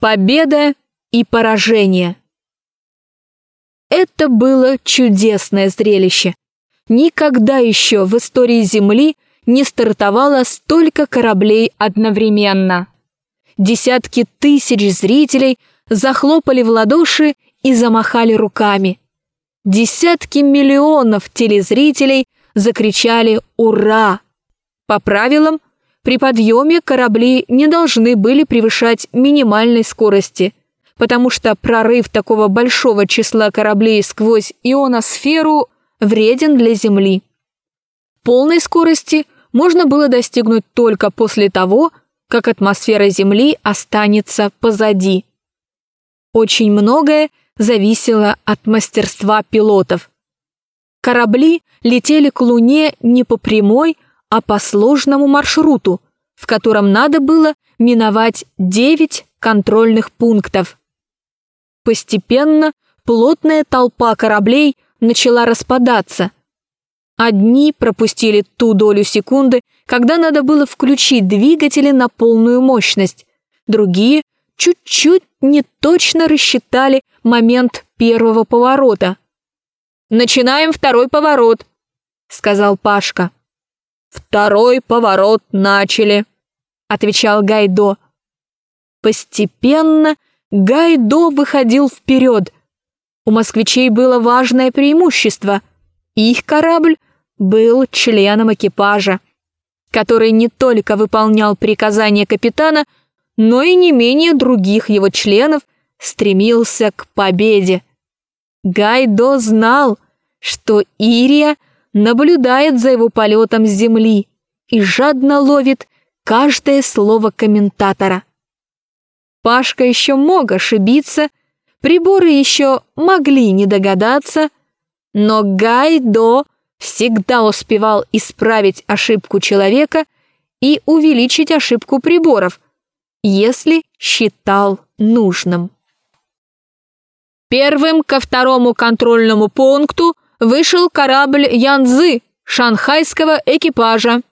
Победа и поражение. Это было чудесное зрелище. Никогда еще в истории Земли не стартовало столько кораблей одновременно. Десятки тысяч зрителей захлопали в ладоши и замахали руками. Десятки миллионов телезрителей закричали «Ура!». По правилам, при подъеме корабли не должны были превышать минимальной скорости, потому что прорыв такого большого числа кораблей сквозь ионосферу вреден для Земли. Полной скорости можно было достигнуть только после того, как атмосфера Земли останется позади. Очень многое зависело от мастерства пилотов. Корабли летели к Луне не по прямой, а по сложному маршруту, в котором надо было миновать 9 контрольных пунктов. Постепенно плотная толпа кораблей начала распадаться. Одни пропустили ту долю секунды, когда надо было включить двигатели на полную мощность, другие чуть-чуть неточно рассчитали момент первого поворота. «Начинаем второй поворот», — сказал Пашка. «Второй поворот начали», — отвечал Гайдо. Постепенно Гайдо выходил вперед. У москвичей было важное преимущество. Их корабль был членом экипажа, который не только выполнял приказания капитана, но и не менее других его членов стремился к победе. Гайдо знал, что Ирия наблюдает за его полетом с земли и жадно ловит каждое слово комментатора. Пашка еще мог ошибиться, приборы еще могли не догадаться, но Гайдо всегда успевал исправить ошибку человека и увеличить ошибку приборов, если считал нужным. Первым ко второму контрольному пункту вышел корабль Янзы шанхайского экипажа.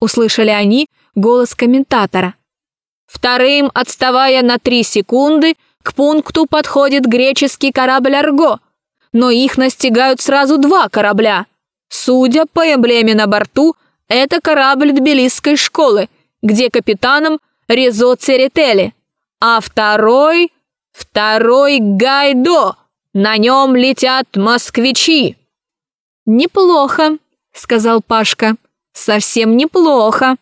Услышали они голос комментатора. Вторым, отставая на три секунды, к пункту подходит греческий корабль «Арго», но их настигают сразу два корабля. Судя по эмблеме на борту, это корабль Тбилисской школы, где капитаном Резо Церетели, а второй... второй Гайдо, на нем летят москвичи. «Неплохо», — сказал Пашка, — «совсем неплохо».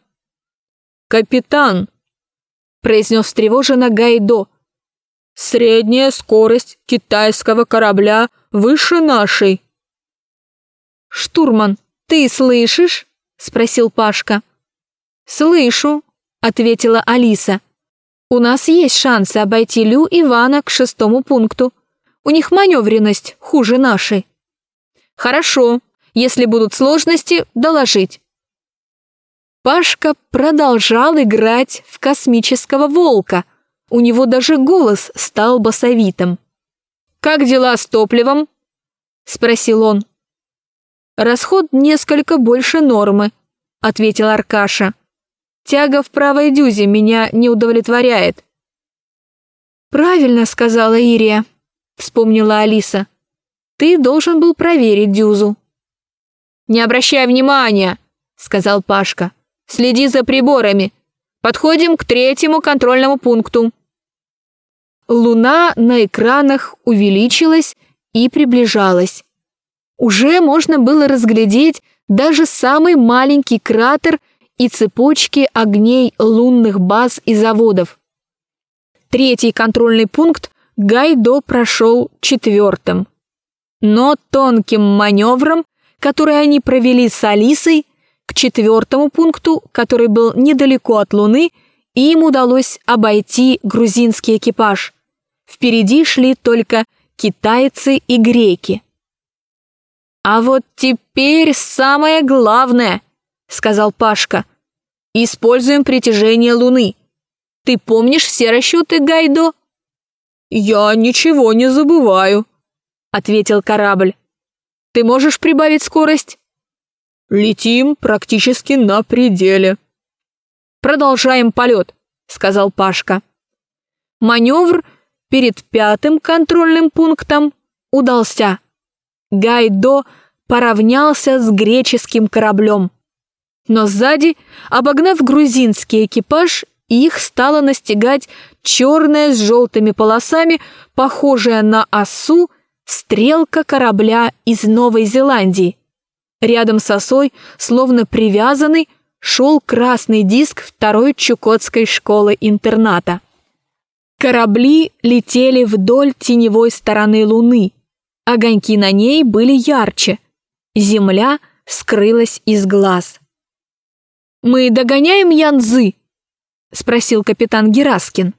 «Капитан», — произнес встревоженно Гайдо, — «средняя скорость китайского корабля выше нашей». «Штурман, ты слышишь?» — спросил Пашка. «Слышу», ответила Алиса. «У нас есть шансы обойти Лю и Вана к шестому пункту. У них маневренность хуже нашей». «Хорошо, если будут сложности, доложить». Пашка продолжал играть в космического волка. У него даже голос стал басовитым. «Как дела с топливом?» — спросил он. «Расход несколько больше нормы», — ответил Аркаша. Тяга в правой дюзе меня не удовлетворяет». «Правильно», — сказала Ирия, — вспомнила Алиса. «Ты должен был проверить дюзу». «Не обращай внимания», — сказал Пашка. «Следи за приборами. Подходим к третьему контрольному пункту». Луна на экранах увеличилась и приближалась. Уже можно было разглядеть даже самый маленький кратер — и цепочки огней лунных баз и заводов. Третий контрольный пункт Гайдо прошел четвертым. Но тонким маневром, который они провели с Алисой, к четвертому пункту, который был недалеко от Луны, им удалось обойти грузинский экипаж. Впереди шли только китайцы и греки. «А вот теперь самое главное», — сказал Пашка. «Используем притяжение Луны. Ты помнишь все расчеты Гайдо?» «Я ничего не забываю», — ответил корабль. «Ты можешь прибавить скорость?» «Летим практически на пределе». «Продолжаем полет», — сказал Пашка. Маневр перед пятым контрольным пунктом удался. Гайдо поравнялся с греческим кораблем. Но сзади, обогнав грузинский экипаж, их стала настигать черная с желтыми полосами, похожая на осу, стрелка корабля из Новой Зеландии. Рядом с осой, словно привязанный, шел красный диск второй Чукотской школы-интерната. Корабли летели вдоль теневой стороны Луны. Огоньки на ней были ярче. Земля скрылась из глаз. «Мы догоняем Янзы?» — спросил капитан Гераскин.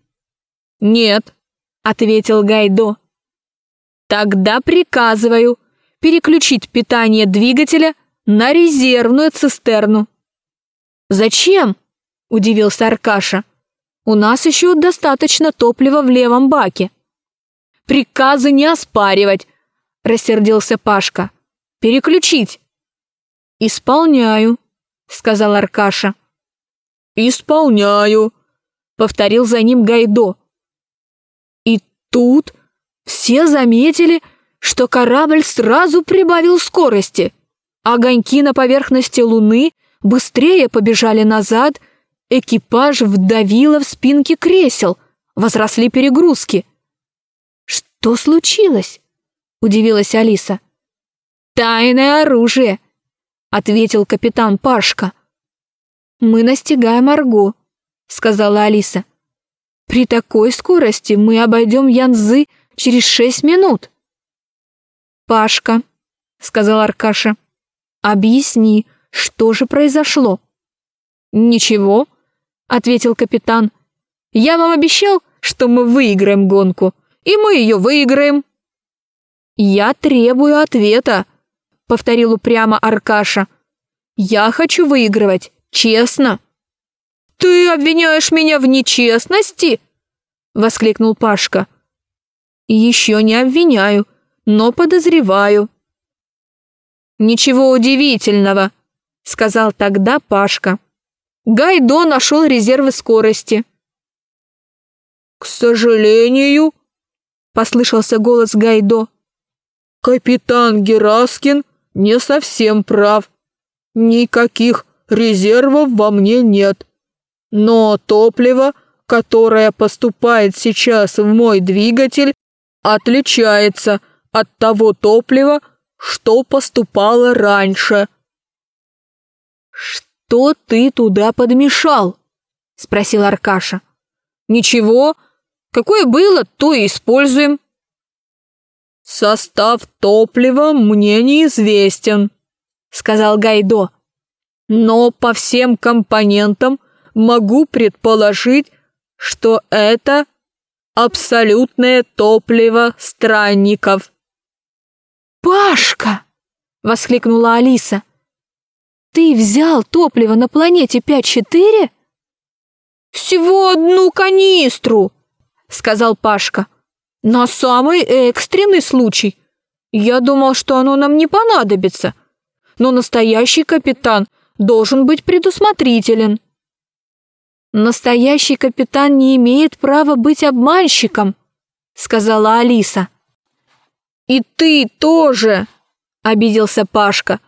«Нет», — ответил Гайдо. «Тогда приказываю переключить питание двигателя на резервную цистерну». «Зачем?» — удивился Аркаша. «У нас еще достаточно топлива в левом баке». «Приказы не оспаривать», — рассердился Пашка. «Переключить». «Исполняю», — сказал Аркаша. «Исполняю», — повторил за ним Гайдо. И тут все заметили, что корабль сразу прибавил скорости. Огоньки на поверхности Луны быстрее побежали назад, экипаж вдавило в спинки кресел, возросли перегрузки. «Что случилось?» — удивилась Алиса. «Тайное оружие», ответил капитан Пашка. «Мы настигаем Арго», — сказала Алиса. «При такой скорости мы обойдем Янзы через шесть минут». «Пашка», — сказал Аркаша, — «объясни, что же произошло?» «Ничего», — ответил капитан. «Я вам обещал, что мы выиграем гонку, и мы ее выиграем». «Я требую ответа», — повторил упрямо Аркаша. «Я хочу выигрывать, честно». «Ты обвиняешь меня в нечестности?» — воскликнул Пашка. «Еще не обвиняю, но подозреваю». «Ничего удивительного», — сказал тогда Пашка. Гайдо нашел резервы скорости. «К сожалению», — послышался голос Гайдо, — «капитан Гераскин не совсем прав. Никаких резервов во мне нет. Но топливо, которое поступает сейчас в мой двигатель, отличается от того топлива, что поступало раньше. «Что ты туда подмешал?» — спросил Аркаша. «Ничего. Какое было, то и используем». «Состав топлива мне неизвестен», — сказал Гайдо. «Но по всем компонентам могу предположить, что это абсолютное топливо странников». «Пашка!» — воскликнула Алиса. «Ты взял топливо на планете 5-4?» «Всего одну канистру!» — сказал Пашка. На самый экстренный случай. Я думал, что оно нам не понадобится. Но настоящий капитан должен быть предусмотрителен. Настоящий капитан не имеет права быть обманщиком, сказала Алиса. И ты тоже, обиделся Пашка.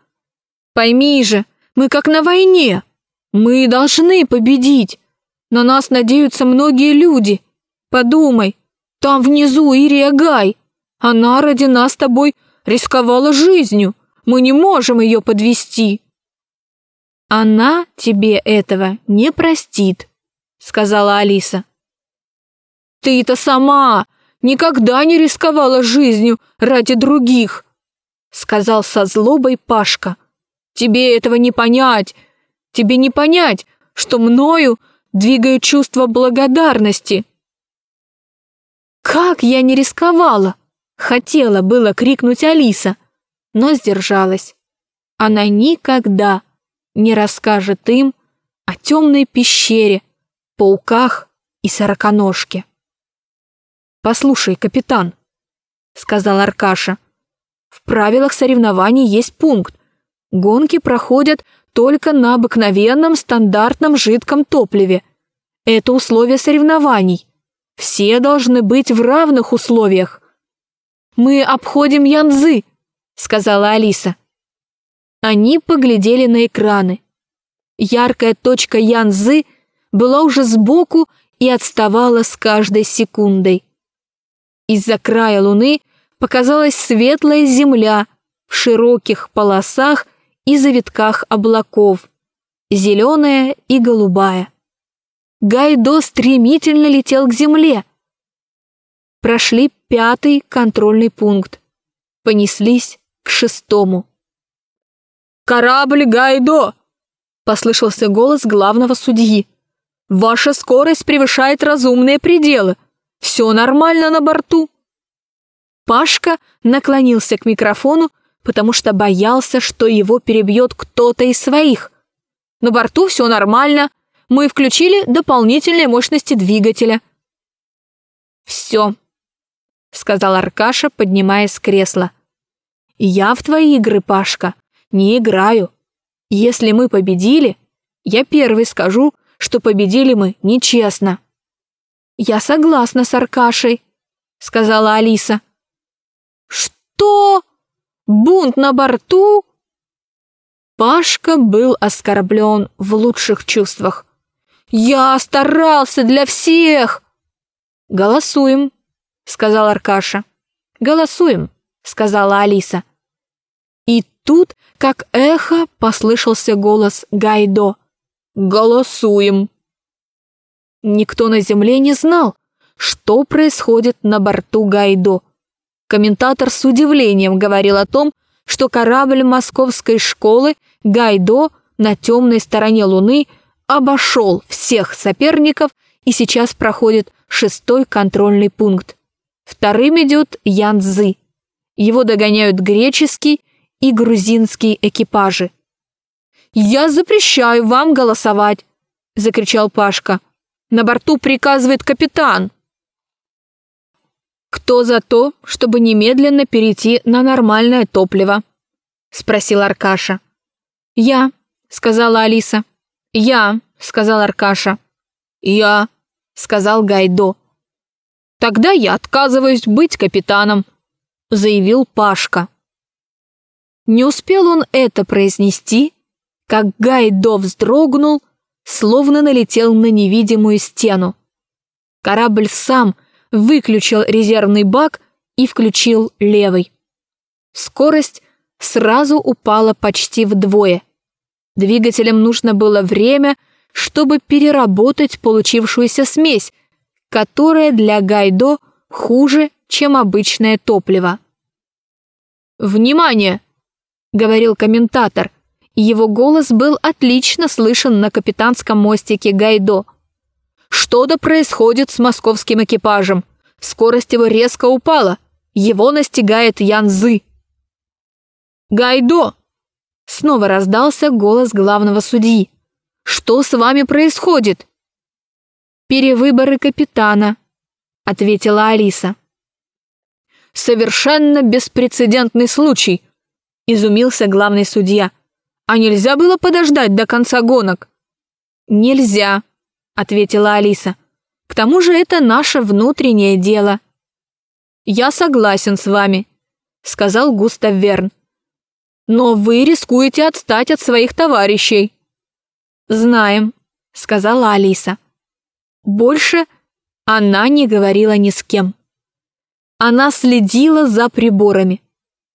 Пойми же, мы как на войне. Мы должны победить. На нас надеются многие люди. Подумай, там внизу Ирия Гай. Она ради нас с тобой рисковала жизнью. Мы не можем ее подвести. Она тебе этого не простит, сказала Алиса. Ты-то сама никогда не рисковала жизнью ради других, сказал со злобой Пашка. Тебе этого не понять. Тебе не понять, что мною двигает чувство благодарности. Как я не рисковала! Хотела было крикнуть Алиса, но сдержалась. Она никогда не расскажет им о темной пещере, пауках и сороконожке. «Послушай, капитан», — сказал Аркаша, — «в правилах соревнований есть пункт. Гонки проходят только на обыкновенном стандартном жидком топливе. Это условие соревнований. Все должны быть в равных условиях. «Мы обходим Янзы», — сказала Алиса. Они поглядели на экраны. Яркая точка Янзы была уже сбоку и отставала с каждой секундой. Из-за края луны показалась светлая земля в широких полосах и завитках облаков, зеленая и голубая. Гайдо стремительно летел к земле. Прошли пятый контрольный пункт. Понеслись к шестому. «Корабль Гайдо!» — послышался голос главного судьи. «Ваша скорость превышает разумные пределы. Все нормально на борту». Пашка наклонился к микрофону, потому что боялся, что его перебьет кто-то из своих. «На борту все нормально, мы включили дополнительные мощности двигателя. «Все», — сказал Аркаша, поднимаясь с кресла. «Я в твои игры, Пашка, не играю. Если мы победили, я первый скажу, что победили мы нечестно». «Я согласна с Аркашей», — сказала Алиса. «Что? Бунт на борту?» Пашка был оскорблен в лучших чувствах. Я старался для всех!» «Голосуем», — сказал Аркаша. «Голосуем», — сказала Алиса. И тут, как эхо, послышался голос Гайдо. «Голосуем!» Никто на земле не знал, что происходит на борту Гайдо. Комментатор с удивлением говорил о том, что корабль московской школы Гайдо на темной стороне Луны обошел всех соперников и сейчас проходит шестой контрольный пункт. Вторым идет Янцзы. Его догоняют греческий и грузинский экипажи. «Я запрещаю вам голосовать!» – закричал Пашка. «На борту приказывает капитан!» «Кто за то, чтобы немедленно перейти на нормальное топливо?» – спросил Аркаша. «Я», – сказала Алиса. «Я», — сказал Аркаша. «Я», — сказал Гайдо. «Тогда я отказываюсь быть капитаном», — заявил Пашка. Не успел он это произнести, как Гайдо вздрогнул, словно налетел на невидимую стену. Корабль сам выключил резервный бак и включил левый. Скорость сразу упала почти вдвое. Двигателям нужно было время, чтобы переработать получившуюся смесь, которая для Гайдо хуже, чем обычное топливо. «Внимание!» — говорил комментатор. Его голос был отлично слышен на капитанском мостике Гайдо. «Что-то происходит с московским экипажем. Скорость его резко упала. Его настигает Янзы». «Гайдо!» Снова раздался голос главного судьи. «Что с вами происходит?» «Перевыборы капитана», — ответила Алиса. «Совершенно беспрецедентный случай», — изумился главный судья. «А нельзя было подождать до конца гонок?» «Нельзя», — ответила Алиса. «К тому же это наше внутреннее дело». «Я согласен с вами», — сказал Густав Верн. Но вы рискуете отстать от своих товарищей. Знаем, сказала Алиса. Больше она не говорила ни с кем. Она следила за приборами.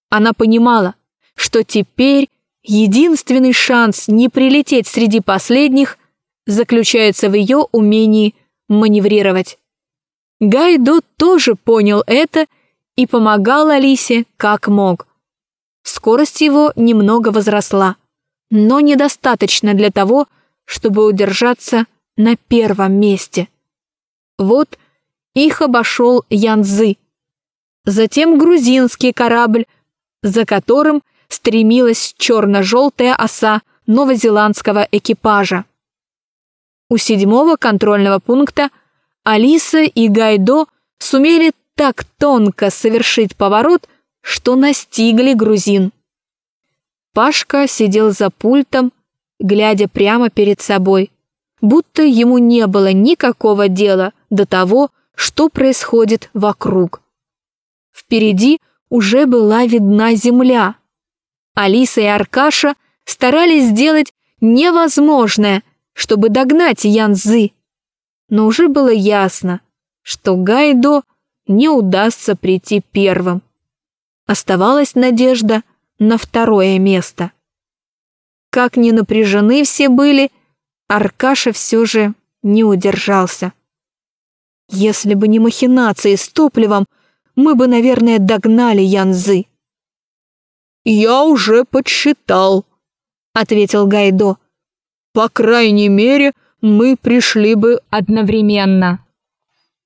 Она понимала, что теперь единственный шанс не прилететь среди последних заключается в ее умении маневрировать. Гайдо тоже понял это и помогал Алисе как мог. Скорость его немного возросла, но недостаточно для того, чтобы удержаться на первом месте. Вот их обошел Янзы. Затем грузинский корабль, за которым стремилась черно-желтая оса новозеландского экипажа. У седьмого контрольного пункта Алиса и Гайдо сумели так тонко совершить поворот, что настигли грузин. Пашка сидел за пультом, глядя прямо перед собой, будто ему не было никакого дела до того, что происходит вокруг. Впереди уже была видна земля. Алиса и Аркаша старались сделать невозможное, чтобы догнать Янзы. Но уже было ясно, что Гайдо не удастся прийти первым. Оставалась надежда на второе место. Как ни напряжены все были, Аркаша все же не удержался. Если бы не махинации с топливом, мы бы, наверное, догнали Янзы. «Я уже подсчитал», — ответил Гайдо. «По крайней мере, мы пришли бы одновременно».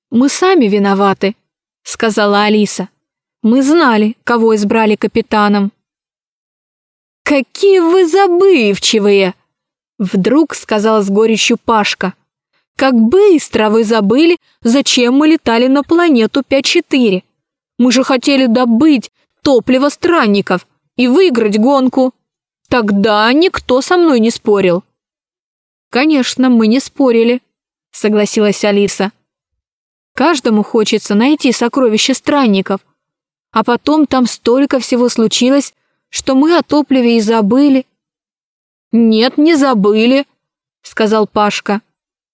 «Мы сами виноваты», — сказала Алиса. «Мы знали, кого избрали капитаном». «Какие вы забывчивые!» Вдруг сказал с горечью Пашка. «Как быстро вы забыли, зачем мы летали на планету 5-4. Мы же хотели добыть топливо странников и выиграть гонку. Тогда никто со мной не спорил». «Конечно, мы не спорили», — согласилась Алиса. «Каждому хочется найти сокровища странников, а потом там столько всего случилось, что мы о топливе и забыли. «Нет, не забыли», — сказал Пашка.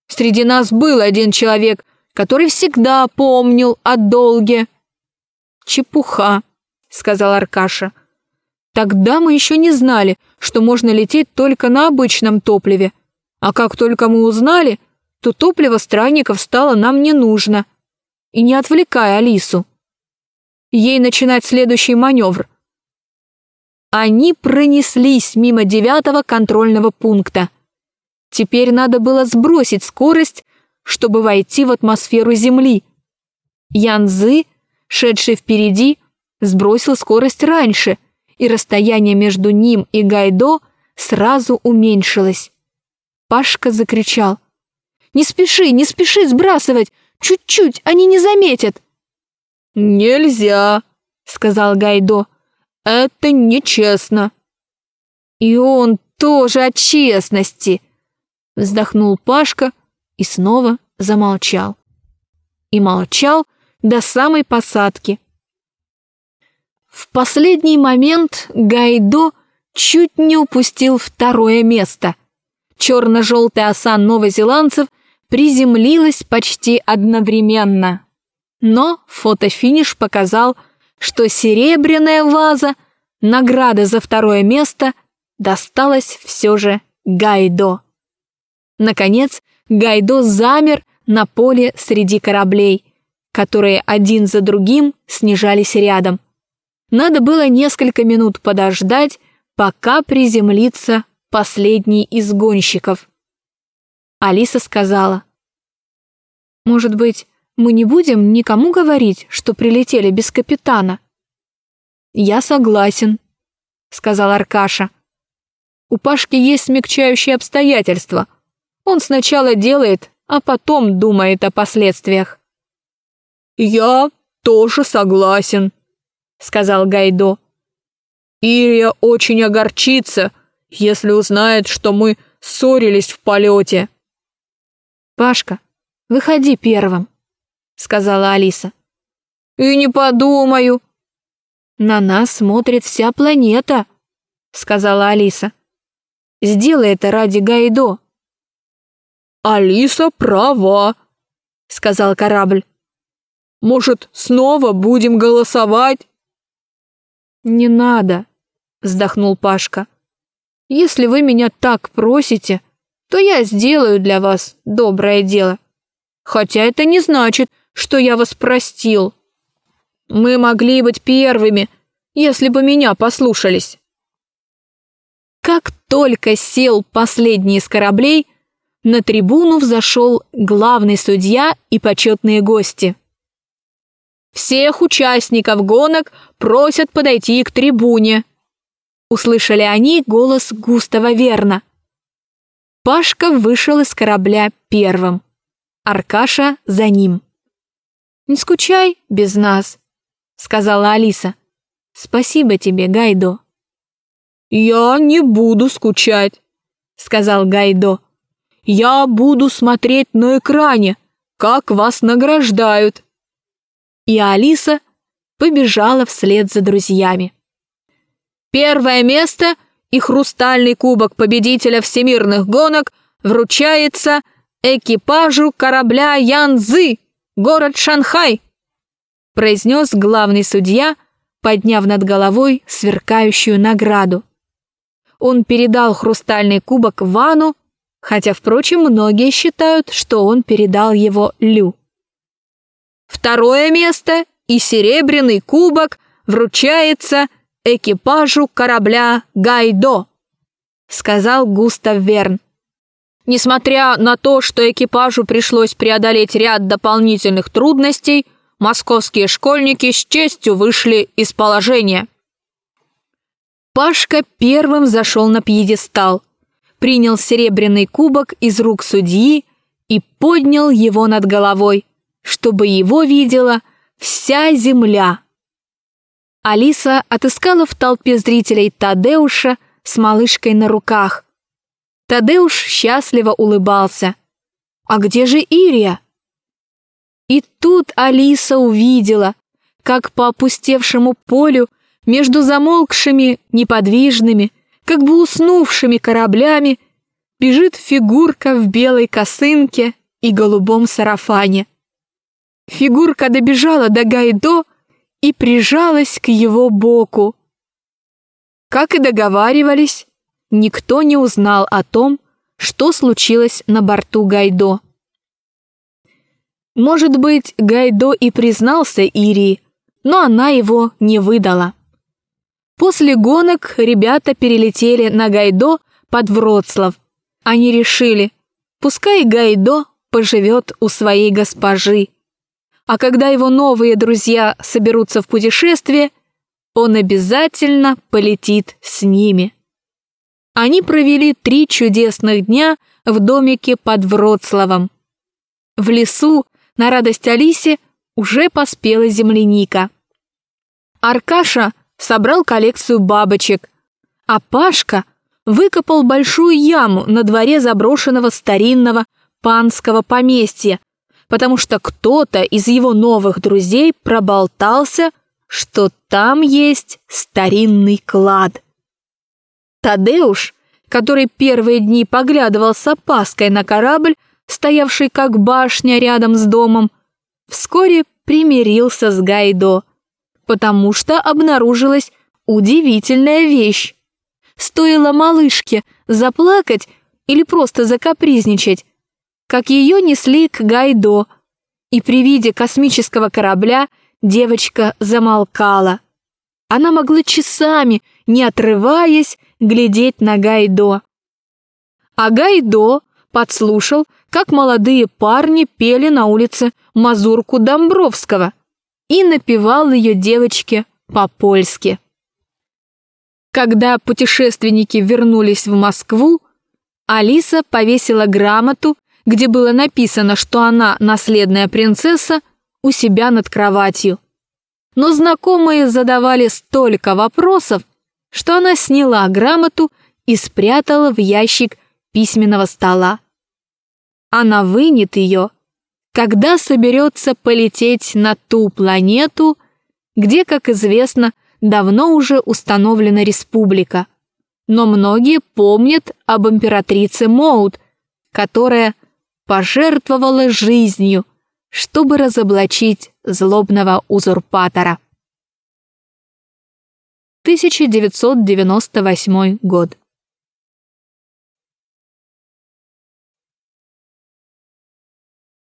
«Среди нас был один человек, который всегда помнил о долге». «Чепуха», — сказал Аркаша. «Тогда мы еще не знали, что можно лететь только на обычном топливе. А как только мы узнали, то топливо странников стало нам не нужно. И не отвлекая Алису. Ей начинать следующий маневр. Они пронеслись мимо девятого контрольного пункта. Теперь надо было сбросить скорость, чтобы войти в атмосферу Земли. Янзы, шедший впереди, сбросил скорость раньше, и расстояние между ним и Гайдо сразу уменьшилось. Пашка закричал. «Не спеши, не спеши сбрасывать! Чуть-чуть, они не заметят!» «Нельзя!» — сказал Гайдо. Это нечестно. И он тоже от честности, вздохнул Пашка и снова замолчал. И молчал до самой посадки. В последний момент Гайдо чуть не упустил второе место. Черно-желтая оса новозеландцев приземлилась почти одновременно. Но фотофиниш показал, что серебряная ваза, награда за второе место, досталась все же Гайдо. Наконец, Гайдо замер на поле среди кораблей, которые один за другим снижались рядом. Надо было несколько минут подождать, пока приземлится последний из гонщиков. Алиса сказала, «Может быть, мы не будем никому говорить, что прилетели без капитана?» «Я согласен», — сказал Аркаша. «У Пашки есть смягчающие обстоятельства. Он сначала делает, а потом думает о последствиях». «Я тоже согласен», — сказал Гайдо. «Ирия очень огорчится, если узнает, что мы ссорились в полете». «Пашка, выходи первым», — сказала Алиса. «И не подумаю». «На нас смотрит вся планета», — сказала Алиса. «Сделай это ради Гайдо». «Алиса права», — сказал корабль. «Может, снова будем голосовать?» «Не надо», — вздохнул Пашка. «Если вы меня так просите, то я сделаю для вас доброе дело. Хотя это не значит, что я вас простил. Мы могли быть первыми, если бы меня послушались. Как только сел последний из кораблей, на трибуну взошел главный судья и почетные гости. «Всех участников гонок просят подойти к трибуне», услышали они голос Густава Верна. Пашка вышел из корабля первым. Аркаша за ним. «Не скучай без нас», — сказала Алиса. «Спасибо тебе, Гайдо». «Я не буду скучать», — сказал Гайдо. «Я буду смотреть на экране, как вас награждают». И Алиса побежала вслед за друзьями. Первое место и хрустальный кубок победителя всемирных гонок вручается экипажу корабля Янзы, город Шанхай, произнес главный судья, подняв над головой сверкающую награду. Он передал хрустальный кубок Вану, хотя, впрочем, многие считают, что он передал его Лю. Второе место и серебряный кубок вручается экипажу корабля Гайдо, сказал Густав Верн. Несмотря на то, что экипажу пришлось преодолеть ряд дополнительных трудностей, московские школьники с честью вышли из положения. Пашка первым зашел на пьедестал, принял серебряный кубок из рук судьи и поднял его над головой, чтобы его видела вся земля. Алиса отыскала в толпе зрителей Тадеуша с малышкой на руках. Тадеуш счастливо улыбался. «А где же Ирия?» И тут Алиса увидела, как по опустевшему полю между замолкшими, неподвижными, как бы уснувшими кораблями бежит фигурка в белой косынке и голубом сарафане. Фигурка добежала до Гайдо и прижалась к его боку. Как и договаривались, никто не узнал о том, что случилось на борту Гайдо. Может быть, Гайдо и признался Ирии, но она его не выдала. После гонок ребята перелетели на Гайдо под Вроцлав. Они решили, пускай Гайдо поживет у своей госпожи, а когда его новые друзья соберутся в путешествие, он обязательно полетит с ними. Они провели три чудесных дня в домике под Вроцлавом. В лесу, на радость Алисе, уже поспела земляника. Аркаша собрал коллекцию бабочек, а Пашка выкопал большую яму на дворе заброшенного старинного панского поместья, потому что кто-то из его новых друзей проболтался, что там есть старинный клад. Тадеуш, который первые дни поглядывал с опаской на корабль, стоявший как башня рядом с домом, вскоре примирился с Гайдо, потому что обнаружилась удивительная вещь. Стоило малышке заплакать или просто закапризничать, как ее несли к Гайдо, и при виде космического корабля девочка замолкала. Она могла часами, не отрываясь, глядеть на Гайдо. А Гайдо подслушал, как молодые парни пели на улице мазурку Домбровского и напевал ее девочке по-польски. Когда путешественники вернулись в Москву, Алиса повесила грамоту где было написано, что она наследная принцесса, у себя над кроватью. Но знакомые задавали столько вопросов, что она сняла грамоту и спрятала в ящик письменного стола. Она вынет ее, когда соберется полететь на ту планету, где, как известно, давно уже установлена республика. Но многие помнят об императрице Моут, которая пожертвовала жизнью, чтобы разоблачить злобного узурпатора. 1998 год.